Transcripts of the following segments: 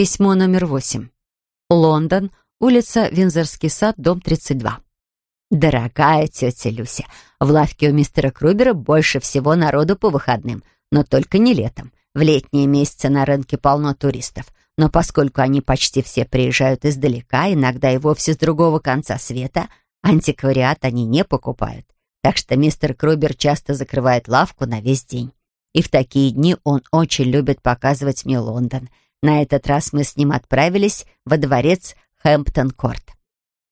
Письмо номер восемь. Лондон, улица Винзорский сад, дом 32. «Дорогая тетя Люся, в лавке у мистера Крубера больше всего народу по выходным, но только не летом. В летние месяцы на рынке полно туристов, но поскольку они почти все приезжают издалека, иногда и вовсе с другого конца света, антиквариат они не покупают. Так что мистер Крубер часто закрывает лавку на весь день. И в такие дни он очень любит показывать мне Лондон. На этот раз мы с ним отправились во дворец Хэмптон-Корт.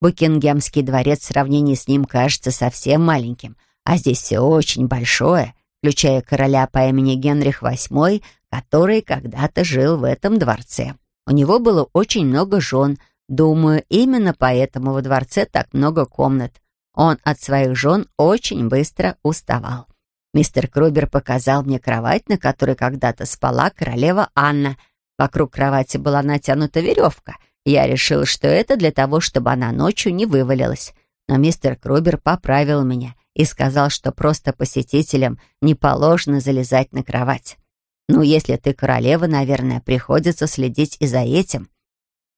Букингемский дворец в сравнении с ним кажется совсем маленьким, а здесь все очень большое, включая короля по имени Генрих VIII, который когда-то жил в этом дворце. У него было очень много жен. Думаю, именно поэтому во дворце так много комнат. Он от своих жен очень быстро уставал. Мистер Крубер показал мне кровать, на которой когда-то спала королева Анна. Вокруг кровати была натянута веревка — я решил, что это для того, чтобы она ночью не вывалилась. Но мистер Крубер поправил меня и сказал, что просто посетителям не положено залезать на кровать. Ну, если ты королева, наверное, приходится следить и за этим.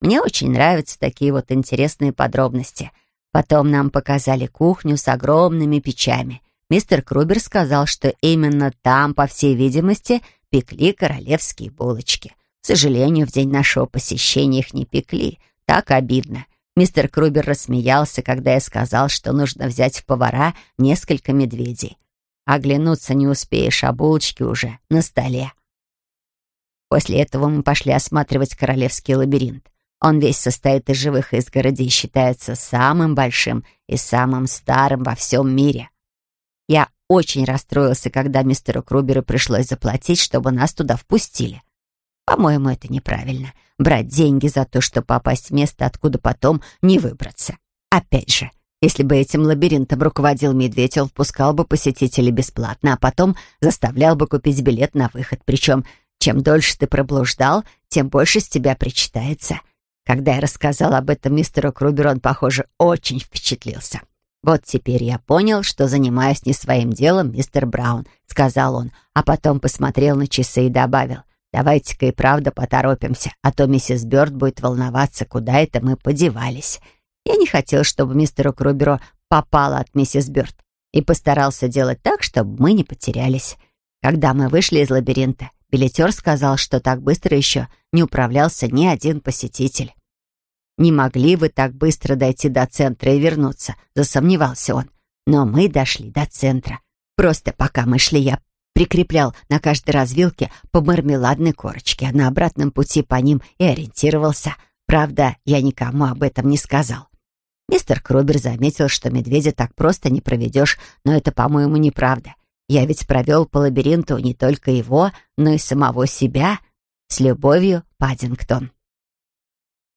Мне очень нравятся такие вот интересные подробности. Потом нам показали кухню с огромными печами. Мистер Крубер сказал, что именно там, по всей видимости, пекли королевские булочки. К сожалению, в день нашего посещения их не пекли. Так обидно. Мистер Крубер рассмеялся, когда я сказал, что нужно взять в повара несколько медведей. Оглянуться не успеешь, а булочки уже на столе. После этого мы пошли осматривать королевский лабиринт. Он весь состоит из живых изгородей и считается самым большим и самым старым во всем мире. Я очень расстроился, когда мистеру Круберу пришлось заплатить, чтобы нас туда впустили. По-моему, это неправильно. Брать деньги за то, чтобы попасть в место, откуда потом не выбраться. Опять же, если бы этим лабиринтом руководил медведь, он впускал бы посетителей бесплатно, а потом заставлял бы купить билет на выход. Причем, чем дольше ты проблуждал, тем больше с тебя причитается. Когда я рассказал об этом мистеру Круберу, он, похоже, очень впечатлился. «Вот теперь я понял, что занимаюсь не своим делом, мистер Браун», — сказал он, а потом посмотрел на часы и добавил. Давайте-ка и правда поторопимся, а то миссис Бёрд будет волноваться, куда это мы подевались. Я не хотел, чтобы мистеру Круберу попало от миссис Бёрд, и постарался делать так, чтобы мы не потерялись. Когда мы вышли из лабиринта, билетер сказал, что так быстро еще не управлялся ни один посетитель. «Не могли вы так быстро дойти до центра и вернуться», — засомневался он. «Но мы дошли до центра. Просто пока мы шли, я прикреплял на каждой развилке по мармеладной корочке, а на обратном пути по ним и ориентировался. Правда, я никому об этом не сказал. Мистер Крубер заметил, что медведя так просто не проведешь, но это, по-моему, неправда. Я ведь провел по лабиринту не только его, но и самого себя. С любовью, Паддингтон.